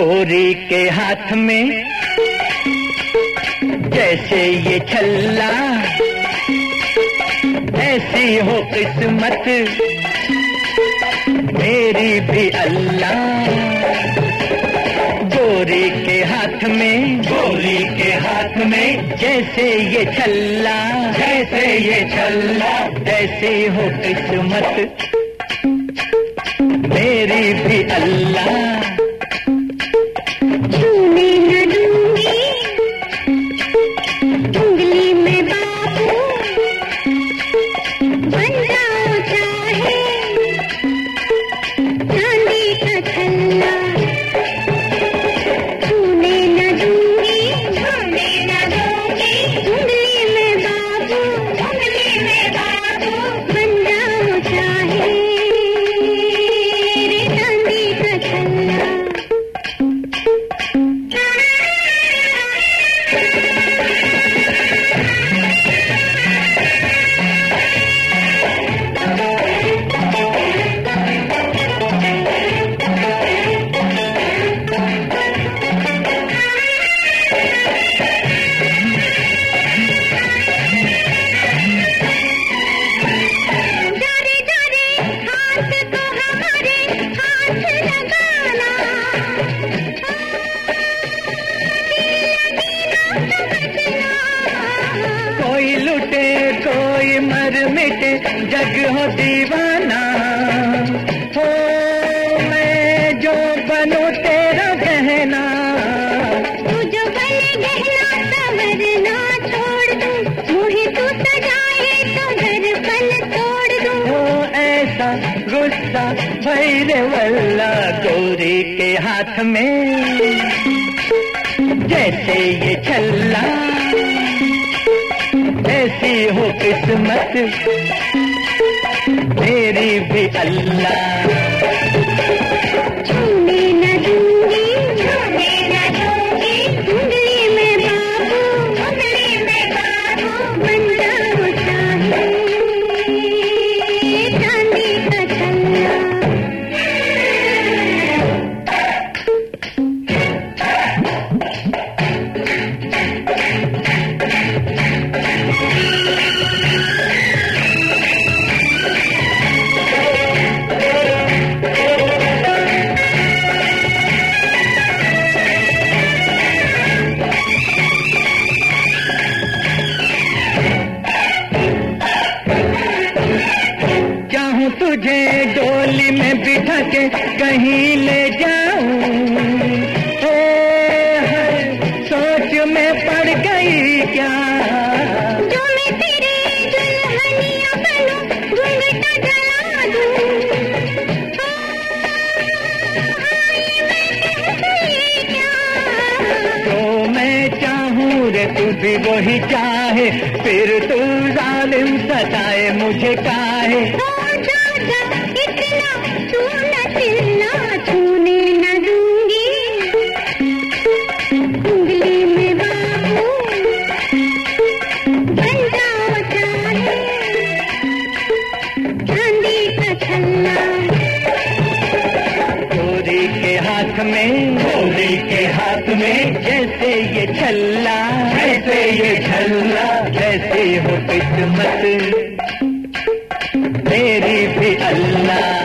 गोरी के हाथ में। जैसे ये छल्ला, ऐसी हो किस्मत। मेरी भी अल्लाह, गोरी के हाथ में। गोरी के हाथ में। जैसे ये छल्ला, जैसे ये छल्ला, ऐसी हो किस्मत। मेरी भी अल्लाह। जग हो दीवाना। हो मैं जो बनो तेरा गहना। तू जो बने गहना संवरना छोड़ दूँ। मुझे तू सजाए तो दर्पण तोड़ दूँ। हो ऐसा गुस्सा भैरे वल्ला गोरी के हाथ में। जैसे ये छल्ला ऐसी हो किस्मत मेरी भी अल्लाह। चाहूँ तुझे डोली में बिठा के कहीं ले जाऊँ। ओ, सोच में पड़ गई क्या? जो मैं तेरे दुल्हनिया बनूं घूंघटा जला दूँ। चाहूँ रे तू भी वही चाहे फिर तू जालिम सताए मुझे काहे? में का हाथ में, गोरी के हाथ में जैसे ये जैसे ये छल्ला, जैसे हो मेरी भी अल्लाह।